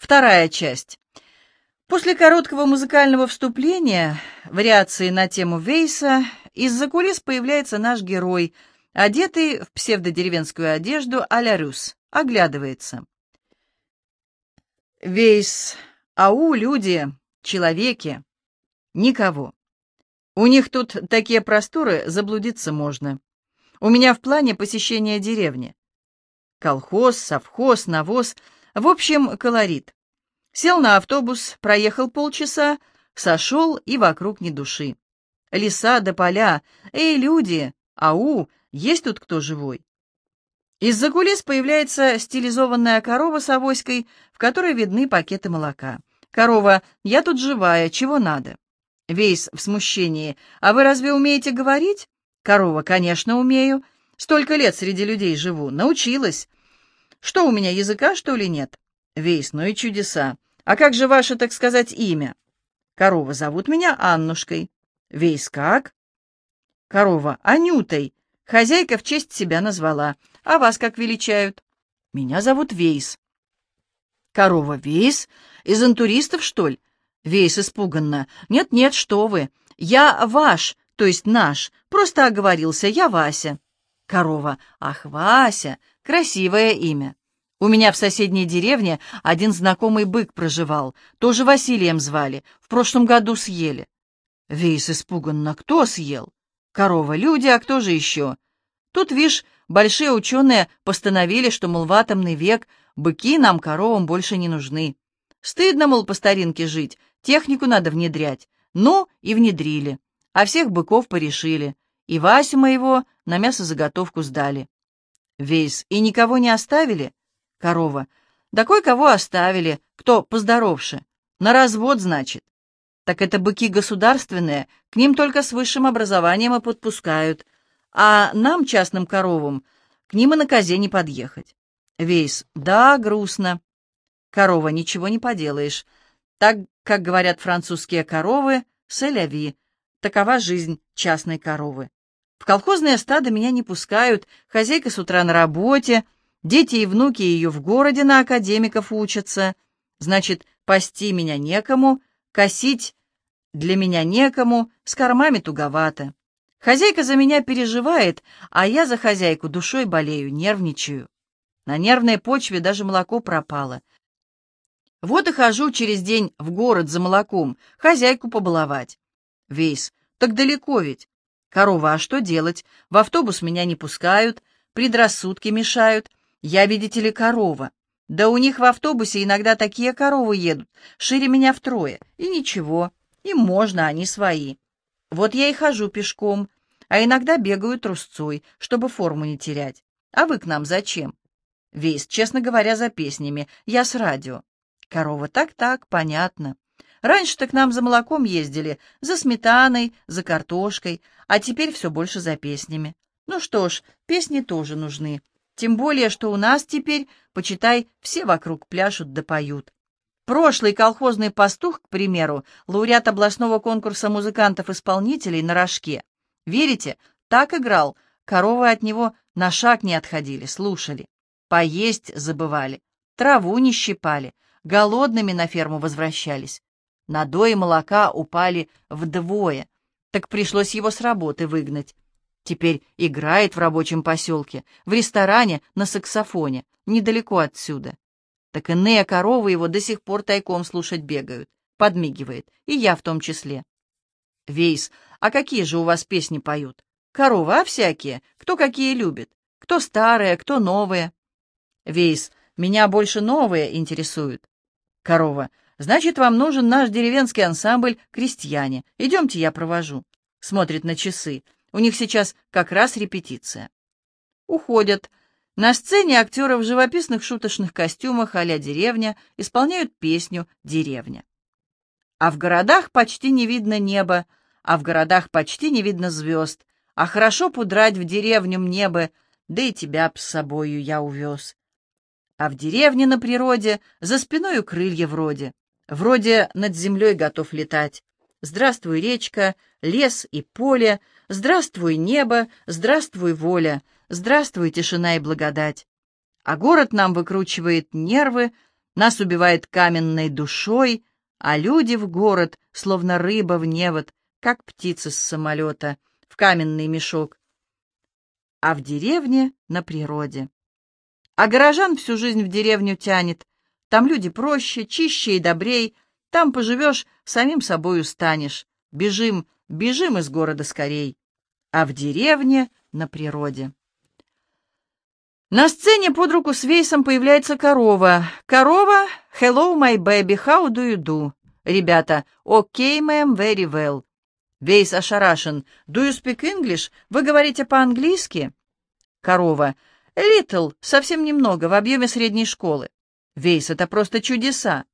Вторая часть. После короткого музыкального вступления, вариации на тему Вейса, из-за кулис появляется наш герой, одетый в псевдодеревенскую одежду а-ля Рюс, оглядывается. Вейс, ау, люди, человеки, никого. У них тут такие просторы, заблудиться можно. У меня в плане посещение деревни. Колхоз, совхоз, навоз — в общем, колорит. Сел на автобус, проехал полчаса, сошел и вокруг ни души. Леса до поля. Эй, люди! Ау! Есть тут кто живой? Из-за кулис появляется стилизованная корова с авоськой, в которой видны пакеты молока. «Корова, я тут живая, чего надо?» Вейс в смущении. «А вы разве умеете говорить?» «Корова, конечно, умею. Столько лет среди людей живу. Научилась. Что у меня, языка, что ли, нет? Вейс, ну и чудеса. А как же ваше, так сказать, имя? Корова, зовут меня Аннушкой. Вейс, как? Корова, Анютой. Хозяйка в честь себя назвала. А вас как величают? Меня зовут Вейс. Корова, Вейс? Из интуристов, что ли? Вейс испуганно. Нет-нет, что вы. Я ваш, то есть наш. Просто оговорился, я Вася. Корова. Ах, Вася, красивое имя. У меня в соседней деревне один знакомый бык проживал, тоже Василием звали, в прошлом году съели. Вейс испуганно. Кто съел? Корова. Люди, а кто же еще? Тут, вишь, большие ученые постановили, что, мол, в атомный век быки нам, коровам, больше не нужны. Стыдно, мол, по старинке жить, технику надо внедрять. Ну, и внедрили. А всех быков порешили. И Васю моего на мясозаготовку сдали. Вейс. И никого не оставили? Корова. Да кое-кого оставили, кто поздоровше. На развод, значит. Так это быки государственные, к ним только с высшим образованием и подпускают. А нам, частным коровам, к ним и на козе не подъехать. Вейс. Да, грустно. Корова. Ничего не поделаешь. Так, как говорят французские коровы, селяви. Такова жизнь частной коровы. В колхозное стадо меня не пускают, хозяйка с утра на работе, дети и внуки ее в городе на академиков учатся. Значит, пасти меня некому, косить для меня некому, с кормами туговато. Хозяйка за меня переживает, а я за хозяйку душой болею, нервничаю. На нервной почве даже молоко пропало. Вот и хожу через день в город за молоком, хозяйку побаловать. Вейс, так далеко ведь. Корова, а что делать? В автобус меня не пускают, предрассудки мешают. Я, видите ли, корова. Да у них в автобусе иногда такие коровы едут, шире меня втрое. И ничего, им можно, они свои. Вот я и хожу пешком, а иногда бегаю трусцой, чтобы форму не терять. А вы к нам зачем? Весь, честно говоря, за песнями. Я с радио. Корова, так-так, понятно. Раньше-то к нам за молоком ездили, за сметаной, за картошкой, а теперь все больше за песнями. Ну что ж, песни тоже нужны. Тем более, что у нас теперь, почитай, все вокруг пляшут да поют. Прошлый колхозный пастух, к примеру, лауреат областного конкурса музыкантов-исполнителей на рожке. Верите, так играл, коровы от него на шаг не отходили, слушали. Поесть забывали, траву не щипали, голодными на ферму возвращались. Надои молока упали вдвое, так пришлось его с работы выгнать. Теперь играет в рабочем поселке, в ресторане на саксофоне, недалеко отсюда. Так иные коровы его до сих пор тайком слушать бегают, подмигивает, и я в том числе. Вейс, а какие же у вас песни поют? Коровы, а всякие, кто какие любит, кто старые, кто новые. Вейс, меня больше новые интересуют. Корова, Значит, вам нужен наш деревенский ансамбль «Крестьяне». Идемте, я провожу. Смотрит на часы. У них сейчас как раз репетиция. Уходят. На сцене актеры в живописных шуточных костюмах а деревня исполняют песню «Деревня». А в городах почти не видно неба, а в городах почти не видно звезд, а хорошо пудрать в деревню мне бы, да и тебя с собою я увез. А в деревне на природе за спиною крылья вроде. Вроде над землей готов летать. Здравствуй, речка, лес и поле, Здравствуй, небо, здравствуй, воля, Здравствуй, тишина и благодать. А город нам выкручивает нервы, Нас убивает каменной душой, а люди в город, словно рыба в невод, как птицы с самолета, в каменный мешок. А в деревне — на природе. А горожан всю жизнь в деревню тянет. Там люди проще, чище и добрей. Там поживешь, самим собою станешь. Бежим, бежим из города скорей. А в деревне — на природе. На сцене под руку с Вейсом появляется корова. Корова «Hello, my baby, how do you do?» Ребята «Okay, ma'am, very well». Вейс ошарашен. «Do you speak English? Вы говорите по-английски?» Корова «Little, совсем немного, в объеме средней школы». Вейс, это просто чудеса.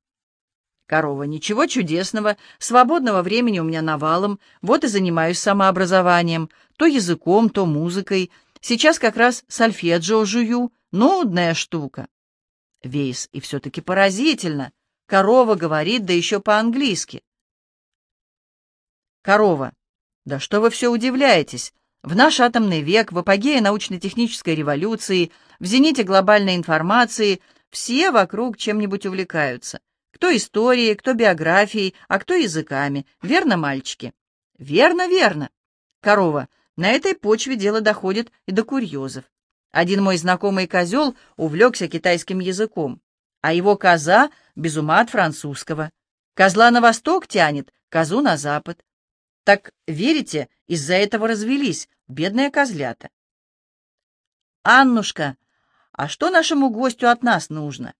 Корова, ничего чудесного, свободного времени у меня навалом, вот и занимаюсь самообразованием, то языком, то музыкой, Сейчас как раз сольфеджио жую. Нудная штука. Вейс, и все-таки поразительно. Корова говорит, да еще по-английски. Корова. Да что вы все удивляетесь? В наш атомный век, в апогее научно-технической революции, в зените глобальной информации, все вокруг чем-нибудь увлекаются. Кто историей, кто биографией, а кто языками. Верно, мальчики? Верно, верно. Корова. На этой почве дело доходит и до курьезов. Один мой знакомый козел увлекся китайским языком, а его коза без ума от французского. Козла на восток тянет, козу на запад. Так, верите, из-за этого развелись, бедные козлята. Аннушка, а что нашему гостю от нас нужно?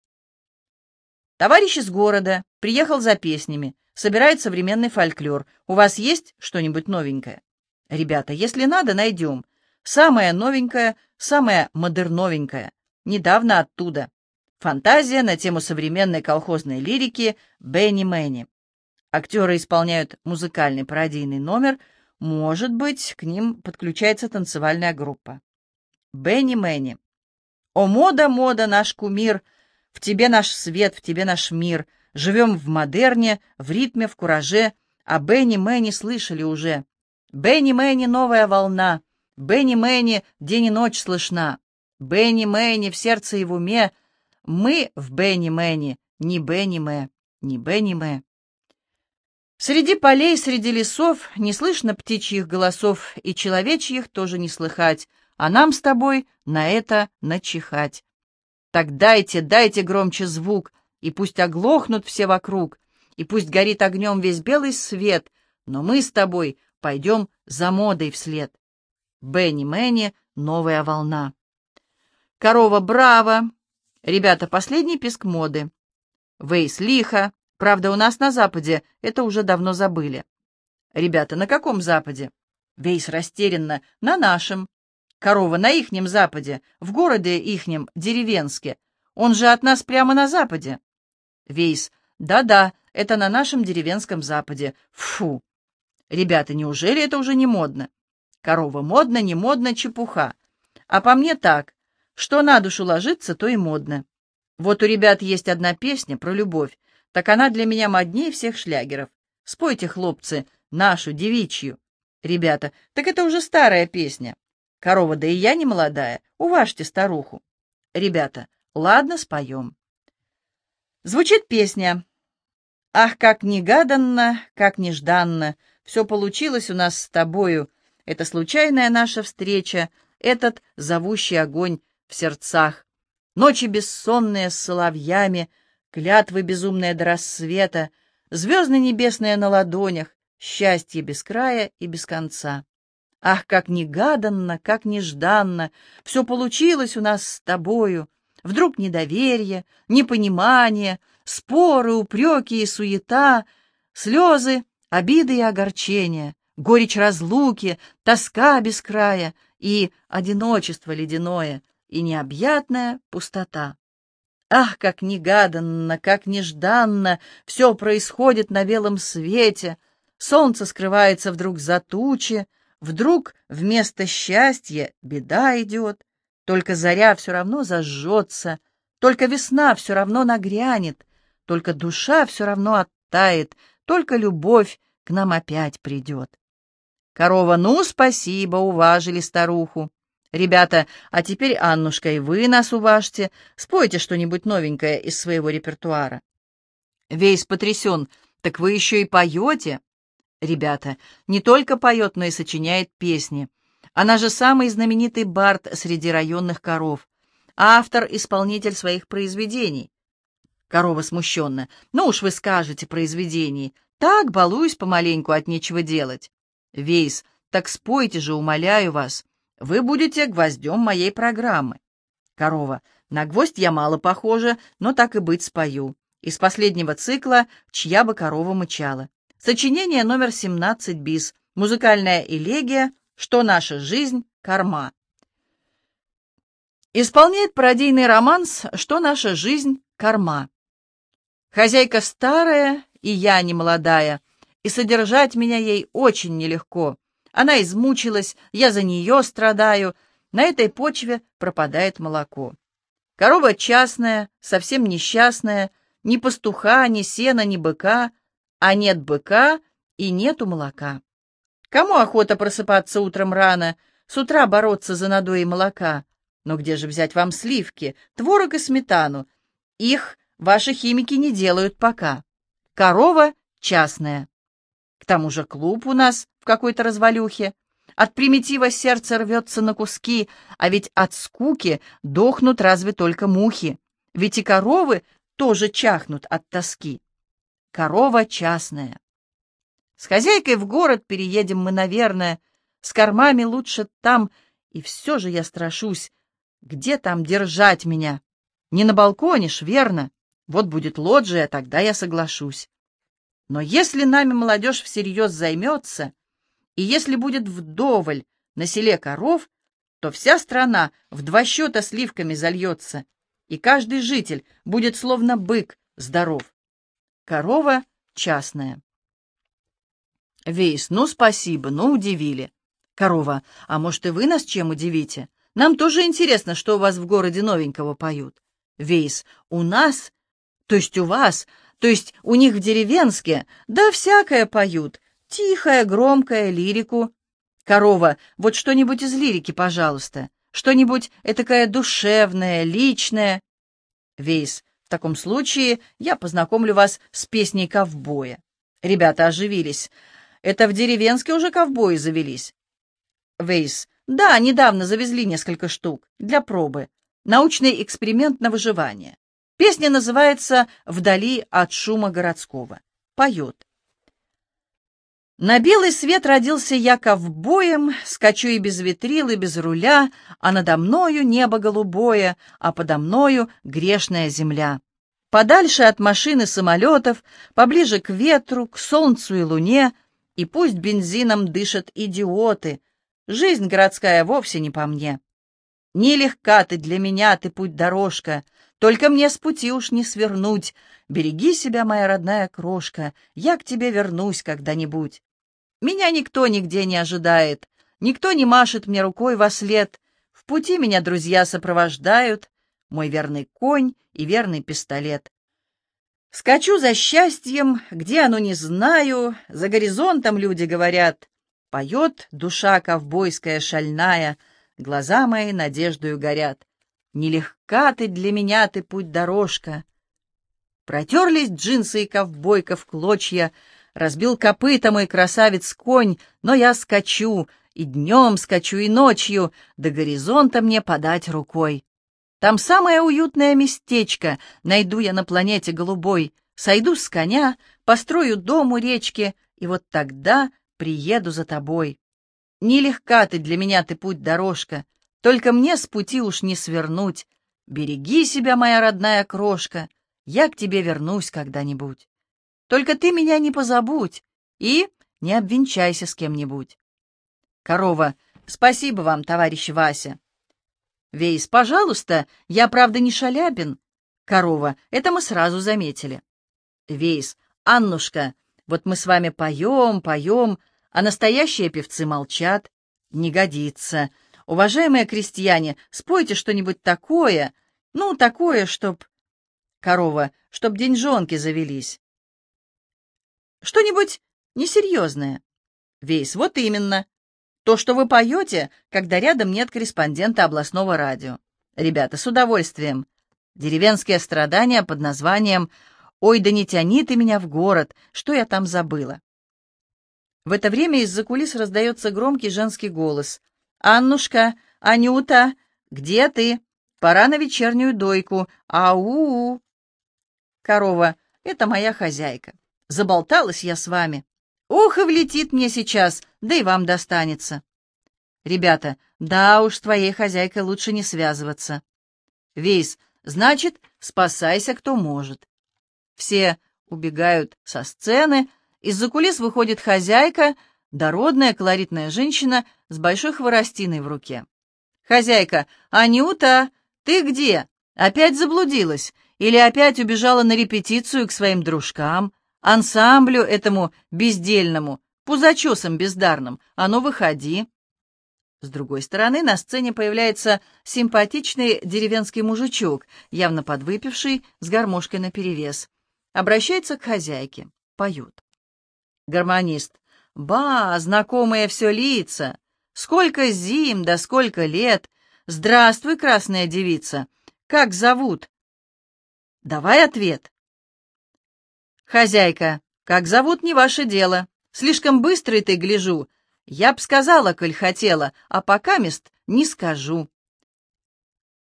Товарищ из города, приехал за песнями, собирает современный фольклор. У вас есть что-нибудь новенькое? Ребята, если надо, найдем. Самое новенькое, самое модерновенькое. Недавно оттуда. Фантазия на тему современной колхозной лирики Бенни Мэнни. Актеры исполняют музыкальный пародийный номер. Может быть, к ним подключается танцевальная группа. Бенни Мэнни. О, мода, мода, наш кумир! В тебе наш свет, в тебе наш мир. Живем в модерне, в ритме, в кураже. А Бенни Мэнни слышали уже. Бенни Мэнни новая волна, Бенни Мэнни день и ночь слышна, Бенни Мэнни в сердце и в уме, мы в Бенни Мэнни, не Бенни Мэ, не Бенни Мэ. Среди полей, среди лесов не слышно птичьих голосов, и человечьих тоже не слыхать, а нам с тобой на это начихать. Так дайте, дайте громче звук, и пусть оглохнут все вокруг, и пусть горит огнем весь белый свет, но мы с тобой Пойдем за модой вслед. Бенни Мэнни, новая волна. Корова браво. Ребята, последний писк моды. Вейс лихо. Правда, у нас на Западе это уже давно забыли. Ребята, на каком Западе? Вейс растерянно. На нашем. Корова на ихнем Западе, в городе ихнем, деревенске. Он же от нас прямо на Западе. Вейс. Да-да, это на нашем деревенском Западе. Фу. Ребята, неужели это уже не модно? Корова модно, не модно, чепуха. А по мне так, что на душу ложится, то и модно. Вот у ребят есть одна песня про любовь, так она для меня моднее всех шлягеров. Спойте, хлопцы, нашу, девичью. Ребята, так это уже старая песня. Корова, да и я не молодая, уважьте старуху. Ребята, ладно, споем. Звучит песня. Ах, как негаданно, как нежданно, все получилось у нас с тобою. Это случайная наша встреча, этот зовущий огонь в сердцах. Ночи бессонные с соловьями, клятвы безумные до рассвета, звезды небесные на ладонях, счастье без края и без конца. Ах, как негаданно, как нежданно, все получилось у нас с тобою. Вдруг недоверие, непонимание, споры, упреки и суета, слезы обиды и огорчения, горечь разлуки, тоска без края и одиночество ледяное, и необъятная пустота. Ах, как негаданно, как нежданно все происходит на белом свете, солнце скрывается вдруг за тучи, вдруг вместо счастья беда идет, только заря все равно зажжется, только весна все равно нагрянет, только душа все равно оттает, только любовь к нам опять придет. Корова, ну, спасибо, уважили старуху. Ребята, а теперь, Аннушка, и вы нас уважьте, спойте что-нибудь новенькое из своего репертуара. Весь потрясен. Так вы еще и поете? Ребята, не только поет, но и сочиняет песни. Она же самый знаменитый бард среди районных коров. Автор-исполнитель своих произведений. Корова смущенно. Ну уж вы скажете произведений. Так, балуюсь помаленьку, от нечего делать. Вейс, так спойте же, умоляю вас. Вы будете гвоздем моей программы. Корова. На гвоздь я мало похожа, но так и быть спою. Из последнего цикла «Чья бы корова мычала». Сочинение номер 17 бис. Музыкальная элегия «Что наша жизнь? Корма». Исполняет пародийный романс «Что наша жизнь? Корма». Хозяйка старая, и я не молодая, и содержать меня ей очень нелегко. Она измучилась, я за нее страдаю. На этой почве пропадает молоко. Корова частная, совсем несчастная, ни пастуха, ни сена, ни быка, а нет быка и нету молока. Кому охота просыпаться утром рано, с утра бороться за надои молока? Но где же взять вам сливки, творог и сметану? Их ваши химики не делают пока. Корова частная. К тому же клуб у нас в какой-то развалюхе. От примитива сердце рвется на куски, а ведь от скуки дохнут разве только мухи. Ведь и коровы тоже чахнут от тоски. Корова частная. С хозяйкой в город переедем мы, наверное. С кормами лучше там, и все же я страшусь. Где там держать меня? Не на балконе ж, верно? Вот будет лоджия, тогда я соглашусь. Но если нами молодежь всерьез займется, и если будет вдоволь на селе коров, то вся страна в два счета сливками зальется, и каждый житель будет словно бык здоров. Корова частная. Вейс, ну спасибо, ну удивили. Корова, а может и вы нас чем удивите? Нам тоже интересно, что у вас в городе новенького поют. Вейс, у нас, то есть у вас, то есть у них в деревенске, да всякое поют. Тихое, громкое, лирику. Корова, вот что-нибудь из лирики, пожалуйста. Что-нибудь этакое душевное, личное. Вейс, в таком случае я познакомлю вас с песней ковбоя. Ребята оживились. Это в деревенске уже ковбои завелись. Вейс, да, недавно завезли несколько штук для пробы. Научный эксперимент на выживание. Песня называется «Вдали от шума городского». Поет. На белый свет родился я ковбоем, скачу и без витрил, и без руля, а надо мною небо голубое, а подо мною грешная земля. Подальше от машин и самолетов, поближе к ветру, к солнцу и луне, и пусть бензином дышат идиоты, жизнь городская вовсе не по мне. Нелегка ты для меня, ты путь-дорожка, только мне с пути уж не свернуть. Береги себя, моя родная крошка, я к тебе вернусь когда-нибудь. Меня никто нигде не ожидает, никто не машет мне рукой во след. В пути меня друзья сопровождают, мой верный конь и верный пистолет. Скачу за счастьем, где оно не знаю, за горизонтом люди говорят. Поет душа ковбойская шальная, глаза мои надеждою горят. Нелегка ты для меня, ты путь-дорожка. Протерлись джинсы и ковбойка в клочья, разбил копыта мой красавец-конь, но я скачу, и днем скачу, и ночью, до горизонта мне подать рукой. Там самое уютное местечко найду я на планете голубой, сойду с коня, построю дом у речки, и вот тогда приеду за тобой. Нелегка ты для меня, ты путь-дорожка, только мне с пути уж не свернуть. Береги себя, моя родная крошка, я к тебе вернусь когда-нибудь. Только ты меня не позабудь и не обвенчайся с кем-нибудь. Корова, спасибо вам, товарищ Вася. Вейс, пожалуйста, я, правда, не Шаляпин. Корова, это мы сразу заметили. Вейс, Аннушка, вот мы с вами поем, поем, а настоящие певцы молчат. Не годится. Уважаемые крестьяне, спойте что-нибудь такое, ну, такое, чтоб... Корова, чтоб деньжонки завелись. Что-нибудь несерьезное. Вейс, вот именно. То, что вы поете, когда рядом нет корреспондента областного радио. Ребята, с удовольствием. Деревенские страдания под названием «Ой, да не тяни ты меня в город, что я там забыла». В это время из-за кулис раздается громкий женский голос. «Аннушка, Анюта, где ты? Пора на вечернюю дойку. Ау!» «Корова, это моя хозяйка. Заболталась я с вами. Ух, и влетит мне сейчас, да и вам достанется. Ребята, да уж, твоей хозяйкой лучше не связываться. Вейс, значит, спасайся, кто может. Все убегают со сцены, из-за кулис выходит хозяйка, дородная колоритная женщина с большой хворостиной в руке. «Хозяйка, Анюта, ты где? Опять заблудилась? Или опять убежала на репетицию к своим дружкам?» Ансамблю этому бездельному, пузачесам бездарным, а ну выходи. С другой стороны, на сцене появляется симпатичный деревенский мужичок, явно подвыпивший, с гармошкой наперевес. Обращается к хозяйке, поет. Гармонист. «Ба, знакомые все лица! Сколько зим, да сколько лет! Здравствуй, красная девица! Как зовут?» «Давай ответ!» «Хозяйка, как зовут, не ваше дело. Слишком быстрый ты, гляжу. Я б сказала, коль хотела, а пока мест не скажу».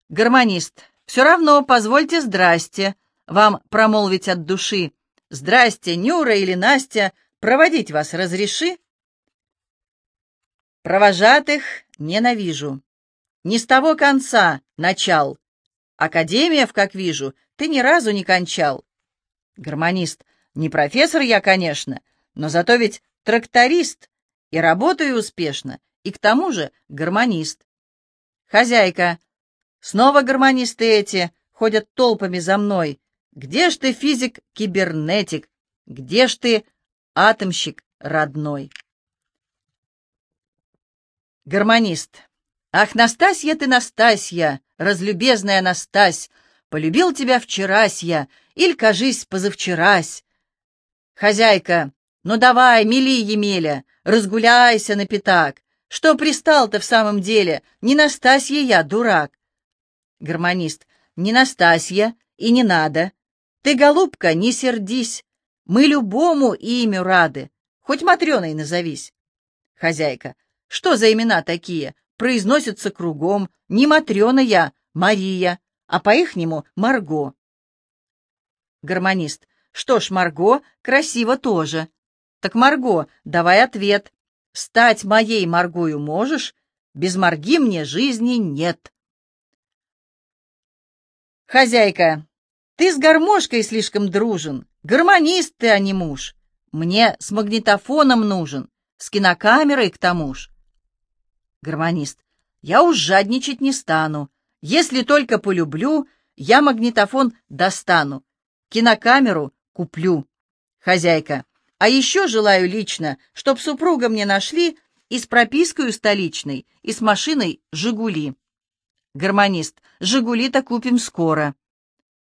Гармонист, все равно позвольте здрасте, вам промолвить от души. Здрасте, Нюра или Настя, проводить вас разреши? Провожатых ненавижу. Не с того конца начал. Академиев, как вижу, ты ни разу не кончал. Гармонист. Не профессор я, конечно, но зато ведь тракторист, и работаю успешно, и к тому же гармонист. Хозяйка. Снова гармонисты эти ходят толпами за мной. Где ж ты, физик-кибернетик? Где ж ты, атомщик родной? Гармонист. Ах, Настасья ты, Настасья, разлюбезная Настась, полюбил тебя вчерась я, иль, кажись, позавчерась. «Хозяйка, ну давай, мели Емеля, разгуляйся на пятак. Что пристал-то в самом деле? Не Настасья я, дурак!» Гармонист. «Не Настасья и не надо. Ты, голубка, не сердись. Мы любому имю рады. Хоть Матрёной назовись». Хозяйка. «Что за имена такие? Произносятся кругом. Не Матрёна я, Мария, а по-ихнему Марго». Гармонист. Что ж, Марго, красиво тоже. Так, Марго, давай ответ. Стать моей Маргою можешь? Без Марги мне жизни нет. Хозяйка, ты с гармошкой слишком дружен. Гармонист ты, а не муж. Мне с магнитофоном нужен, с кинокамерой к тому ж. Гармонист, я уж жадничать не стану. Если только полюблю, я магнитофон достану. Кинокамеру куплю. Хозяйка. А еще желаю лично, чтоб супруга мне нашли и с пропиской столичной, и с машиной «Жигули». Гармонист. «Жигули-то купим скоро».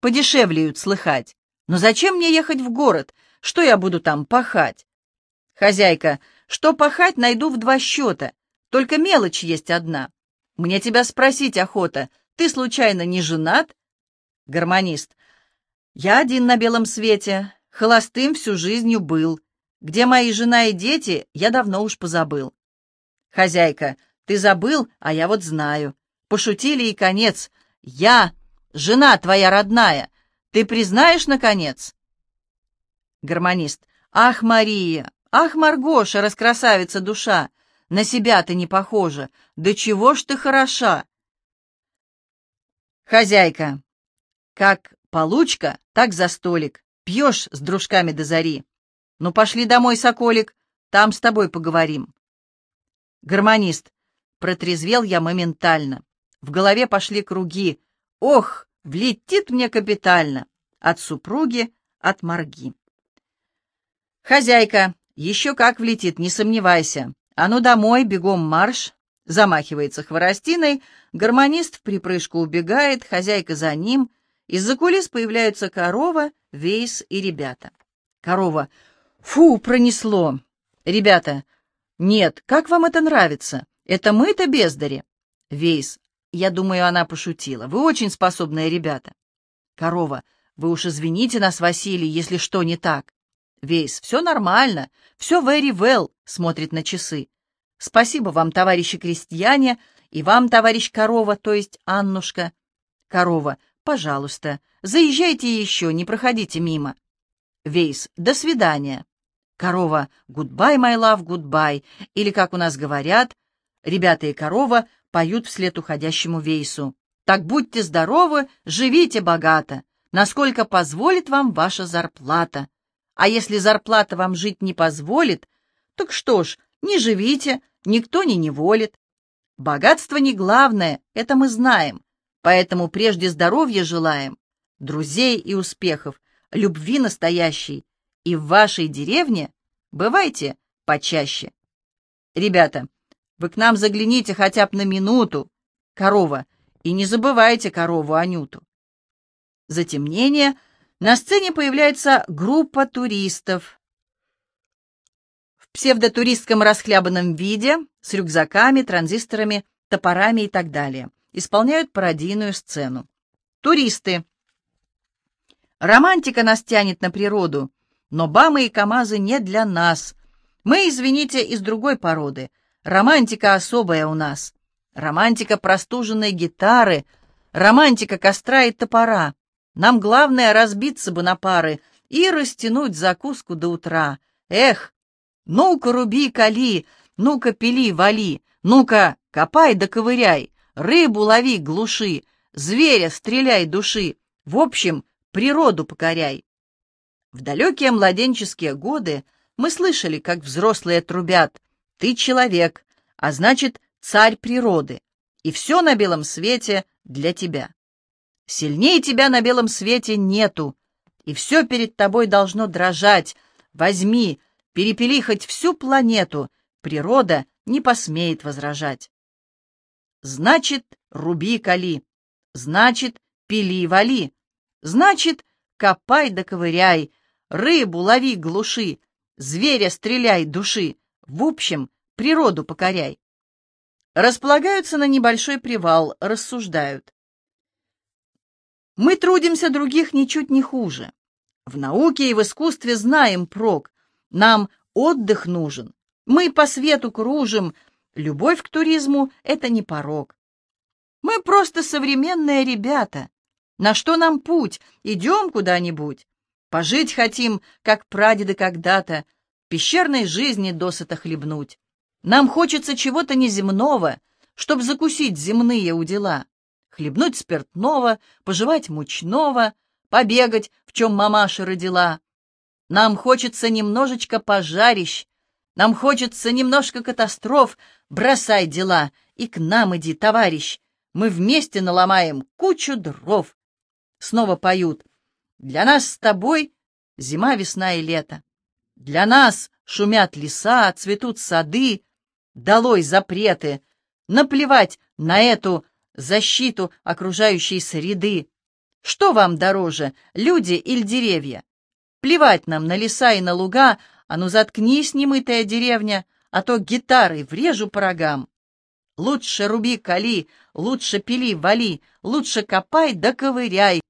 Подешевлеют слыхать. Но зачем мне ехать в город? Что я буду там пахать? Хозяйка. Что пахать, найду в два счета. Только мелочь есть одна. Мне тебя спросить охота. Ты случайно не женат? Гармонист. Я один на белом свете, холостым всю жизнью был. Где мои жена и дети, я давно уж позабыл. Хозяйка, ты забыл, а я вот знаю. Пошутили и конец. Я, жена твоя родная, ты признаешь, наконец? Гармонист. Ах, Мария, ах, Маргоша, раскрасавица душа, на себя ты не похожа, да чего ж ты хороша? Хозяйка. Как Получка, так за столик. Пьешь с дружками до зари. Ну, пошли домой, соколик, там с тобой поговорим. Гармонист. Протрезвел я моментально. В голове пошли круги. Ох, влетит мне капитально. От супруги, от морги. Хозяйка, еще как влетит, не сомневайся. А ну домой, бегом марш. Замахивается хворостиной, гармонист в припрыжку убегает, хозяйка за ним — из-за кулис появляются корова, Вейс и ребята. Корова. Фу, пронесло. Ребята. Нет, как вам это нравится? Это мы-то бездари. Вейс, я думаю, она пошутила. Вы очень способные ребята. Корова, вы уж извините нас, Василий, если что не так. Вейс, все нормально, все very well, смотрит на часы. Спасибо вам, товарищи крестьяне, и вам, товарищ Корова, то есть Аннушка. Корова, пожалуйста, заезжайте еще, не проходите мимо. Вейс, до свидания. Корова, goodbye, my love, goodbye. Или, как у нас говорят, ребята и корова поют вслед уходящему Вейсу. Так будьте здоровы, живите богато, насколько позволит вам ваша зарплата. А если зарплата вам жить не позволит, так что ж, не живите, никто не неволит. Богатство не главное, это мы знаем, поэтому прежде здоровья желаем, друзей и успехов, любви настоящей, и в вашей деревне бывайте почаще. Ребята, вы к нам загляните хотя бы на минуту. Корова, и не забывайте корову Анюту. Затемнение. На сцене появляется группа туристов. В псевдотуристском расхлябанном виде, с рюкзаками, транзисторами, топорами и так далее. Исполняют пародийную сцену. Туристы. Романтика нас тянет на природу, но бамы и камазы не для нас. Мы, извините, из другой породы. Романтика особая у нас романтика простуженной гитары, романтика костра и топора. Нам главное разбиться бы на пары и растянуть закуску до утра. Эх, ну-ка руби, кали, ну-ка пили, вали, ну-ка копай да ковыряй, рыбу лови, глуши, зверя стреляй, души, в общем, природу покоряй. В далекие младенческие годы мы слышали, как взрослые трубят «Ты человек, а значит, царь природы, и все на белом свете для тебя. Сильнее тебя на белом свете нету, и все перед тобой должно дрожать. Возьми, перепели хоть всю планету, природа не посмеет возражать. Значит, руби кали, значит, пили вали, значит, копай да ковыряй, рыбу лови глуши, зверя стреляй души, в общем, природу покоряй. Располагаются на небольшой привал, рассуждают. Мы трудимся других ничуть не хуже. В науке и в искусстве знаем прок. Нам отдых нужен. Мы по свету кружим. Любовь к туризму — это не порог. Мы просто современные ребята. На что нам путь? Идем куда-нибудь. Пожить хотим, как прадеды когда-то, пещерной жизни досыта хлебнуть. Нам хочется чего-то неземного, чтоб закусить земные удила, хлебнуть спиртного, пожевать мучного, побегать, в чем мамаша родила. Нам хочется немножечко пожарищ, нам хочется немножко катастроф, бросай дела и к нам иди, товарищ, мы вместе наломаем кучу дров. Снова поют. Для нас с тобой зима, весна и лето. Для нас шумят леса, цветут сады, долой запреты, наплевать на эту защиту окружающей среды. Что вам дороже, люди или деревья? Плевать нам на леса и на луга, а ну заткнись, немытая деревня, а то гитарой врежу по рогам. Лучше руби, кали, лучше пили, вали, лучше копай да ковыряй.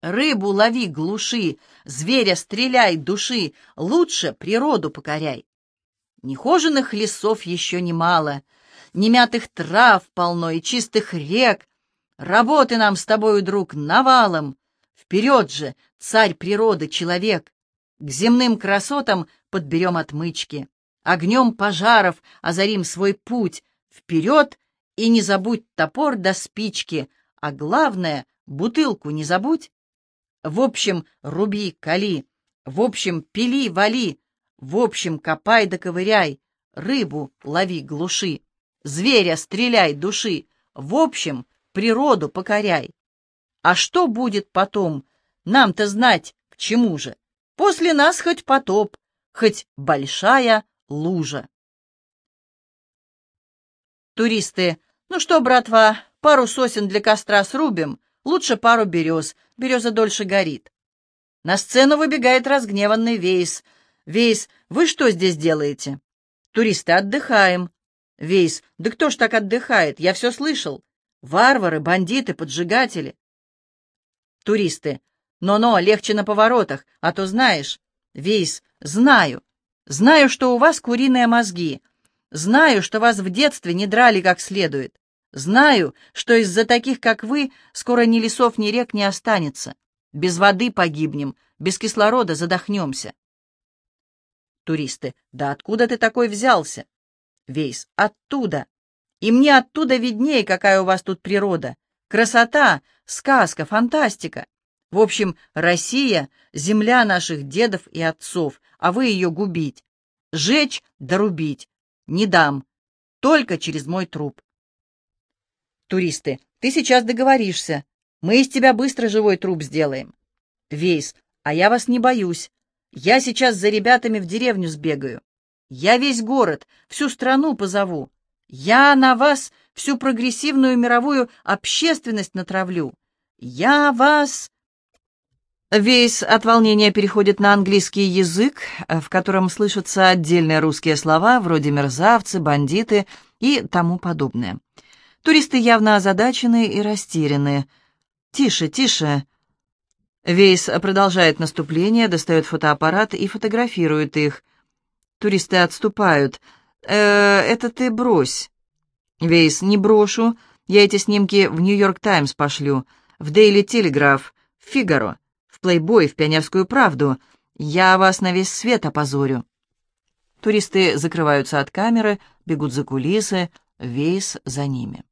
Рыбу лови, глуши, зверя стреляй, души, лучше природу покоряй. Нехоженных лесов еще немало, немятых трав полно и чистых рек. Работы нам с тобою, друг, навалом. Вперед же, царь природы, человек. К земным красотам подберем отмычки. Огнем пожаров озарим свой путь. Вперед и не забудь топор до спички, а главное, бутылку не забудь. В общем, руби, кали, в общем, пили, вали, в общем, копай да ковыряй, рыбу лови, глуши, зверя стреляй, души, в общем, природу покоряй. А что будет потом, нам-то знать к чему же? После нас хоть потоп, хоть большая лужа. Туристы, ну что, братва, пару сосен для костра срубим, лучше пару берез, береза дольше горит. На сцену выбегает разгневанный Вейс — «Вейс, вы что здесь делаете?» Туристы, отдыхаем. Вейс, да кто ж так отдыхает? Я все слышал. Варвары, бандиты, поджигатели. Туристы, но-но, легче на поворотах, а то знаешь. Вейс, знаю. Знаю, что у вас куриные мозги. Знаю, что вас в детстве не драли как следует. Знаю, что из-за таких, как вы, скоро ни лесов, ни рек не останется. Без воды погибнем, без кислорода задохнемся. Туристы. Да откуда ты такой взялся? Вейс. Оттуда. И мне оттуда виднее, какая у вас тут природа. Красота, сказка, фантастика. В общем, Россия — земля наших дедов и отцов, а вы ее губить. Жечь да рубить. Не дам. Только через мой труп. Туристы. Ты сейчас договоришься. Мы из тебя быстро живой труп сделаем. Вейс. А я вас не боюсь. Я сейчас за ребятами в деревню сбегаю. Я весь город, всю страну позову. Я на вас всю прогрессивную мировую общественность натравлю. Я вас... Весь от волнения переходит на английский язык, в котором слышатся отдельные русские слова, вроде «мерзавцы», «бандиты» и тому подобное. Туристы явно озадачены и растеряны. «Тише, тише!» Вейс продолжает наступление, достает фотоаппарат и фотографирует их. Туристы отступают. «Э, «Это ты брось». «Вейс, не брошу. Я эти снимки в «Нью-Йорк Таймс» пошлю, в «Дейли Телеграф», в «Фигаро» «Плейбой», в «Пионерскую правду». Я вас на весь свет опозорю». Туристы закрываются от камеры, бегут за кулисы, Вейс за ними.